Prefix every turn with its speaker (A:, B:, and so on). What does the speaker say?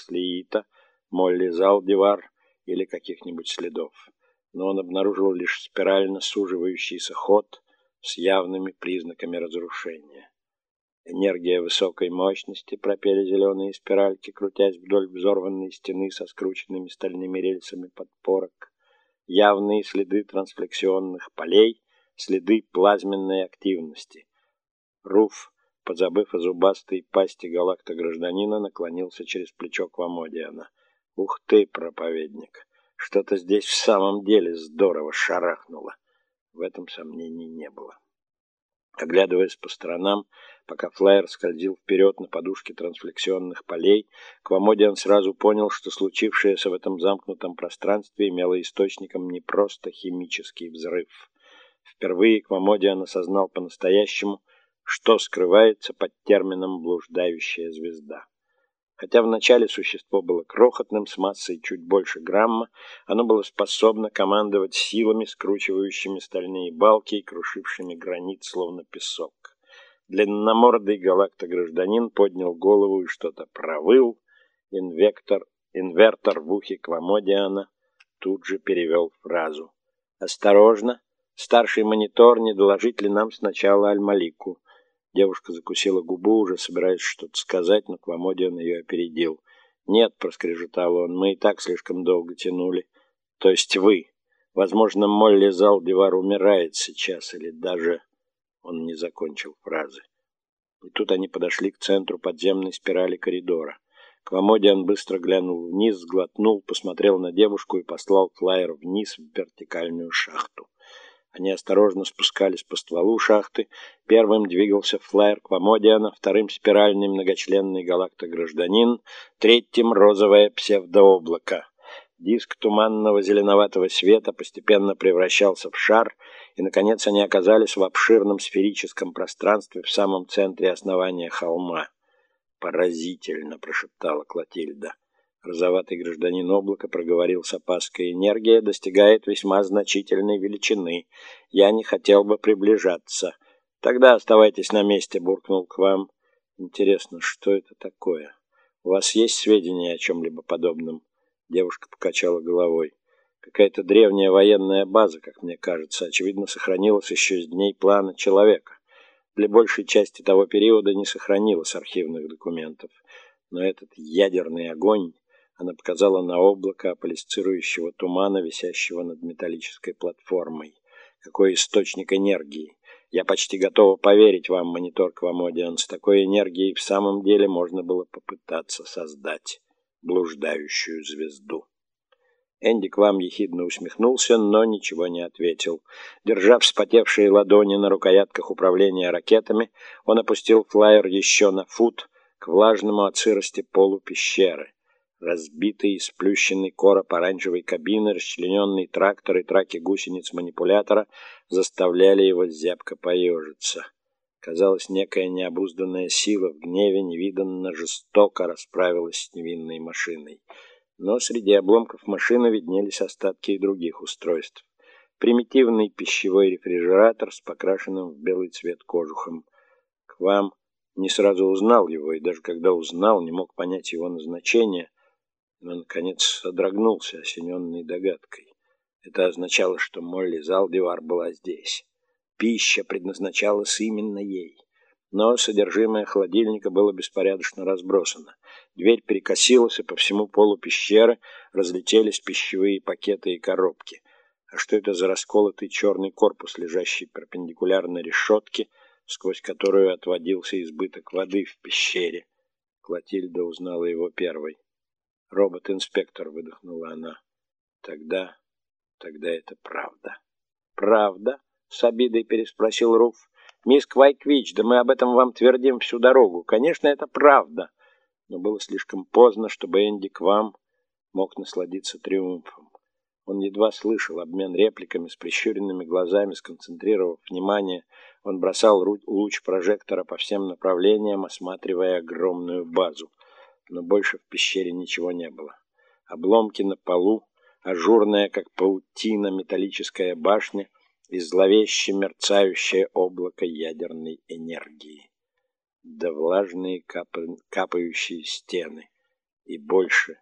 A: Слиита, Молли Залдивар или каких-нибудь следов. Но он обнаружил лишь спирально суживающийся ход с явными признаками разрушения. Энергия высокой мощности пропели зеленые спиральки, крутясь вдоль взорванной стены со скрученными стальными рельсами подпорок. Явные следы трансфлексионных полей, следы плазменной активности. Руф, позабыв о зубастой пасти галакта-гражданина, наклонился через плечо к Вамодиана. «Ух ты, проповедник! Что-то здесь в самом деле здорово шарахнуло!» В этом сомнений не было. Оглядываясь по сторонам, пока флайер скользил вперед на подушке трансфлексионных полей, Квамодиан сразу понял, что случившееся в этом замкнутом пространстве имело источником не просто химический взрыв. Впервые Квамодиан осознал по-настоящему, что скрывается под термином «блуждающая звезда». Хотя вначале существо было крохотным, с массой чуть больше грамма, оно было способно командовать силами, скручивающими стальные балки и крушившими гранит, словно песок. Длинномордый галактогражданин поднял голову и что-то провыл. Инвектор, инвертор в ухе Квамодиана тут же перевел фразу. «Осторожно! Старший монитор, не доложить ли нам сначала Аль-Малику?» Девушка закусила губу, уже собираясь что-то сказать, но Квамодиан ее опередил. «Нет», — проскрежетал он, — «мы и так слишком долго тянули. То есть вы. Возможно, Молли Залдивар умирает сейчас, или даже...» Он не закончил фразы. И тут они подошли к центру подземной спирали коридора. Квамодиан быстро глянул вниз, сглотнул, посмотрел на девушку и послал флайер вниз в вертикальную шахту. Они осторожно спускались по стволу шахты. Первым двигался флайер Квамодиана, вторым спиральный многочленный галактогражданин, третьим розовое псевдооблако. Диск туманного зеленоватого света постепенно превращался в шар, и, наконец, они оказались в обширном сферическом пространстве в самом центре основания холма. «Поразительно!» — прошептала Клотильда. Розоватый гражданин облака проговорил с опаской. Энергия достигает весьма значительной величины. Я не хотел бы приближаться. Тогда оставайтесь на месте, буркнул к вам. Интересно, что это такое? У вас есть сведения о чем-либо подобном? Девушка покачала головой. Какая-то древняя военная база, как мне кажется, очевидно, сохранилась еще с дней плана человека. Для большей части того периода не сохранилось архивных документов. Но этот ядерный огонь она показала на облако аполисцирующего тумана, висящего над металлической платформой. Какой источник энергии! Я почти готова поверить вам, монитор Квамодиан. С такой энергией в самом деле можно было попытаться создать блуждающую звезду. Энди к вам ехидно усмехнулся, но ничего не ответил. Держа вспотевшие ладони на рукоятках управления ракетами, он опустил флайер еще на фут к влажному от сырости полу пещеры. Разбитый сплющенный короб оранжевой кабины, расчлененный трактор и траки гусениц манипулятора заставляли его зябко поежиться. Казалось, некая необузданная сила в гневе невиданно жестоко расправилась с невинной машиной. Но среди обломков машины виднелись остатки и других устройств. Примитивный пищевой рефрижератор с покрашенным в белый цвет кожухом. К вам не сразу узнал его, и даже когда узнал, не мог понять его назначение — но, наконец, содрогнулся, осененный догадкой. Это означало, что Молли Залдивар была здесь. Пища предназначалась именно ей. Но содержимое холодильника было беспорядочно разбросано. Дверь перекосилась, и по всему полу пещеры разлетелись пищевые пакеты и коробки. А что это за расколотый черный корпус, лежащий перпендикулярно решетке, сквозь которую отводился избыток воды в пещере? Клотильда узнала его первой. Робот-инспектор, выдохнула она. Тогда, тогда это правда. Правда? С обидой переспросил Руф. Мисс Квайквич, да мы об этом вам твердим всю дорогу. Конечно, это правда. Но было слишком поздно, чтобы Энди к вам мог насладиться триумфом. Он едва слышал обмен репликами с прищуренными глазами, сконцентрировав внимание. Он бросал луч прожектора по всем направлениям, осматривая огромную базу но больше в пещере ничего не было. Обломки на полу, ажурная, как паутина, металлическая башня и зловеще мерцающее облако ядерной энергии. Да влажные капа... капающие стены. и больше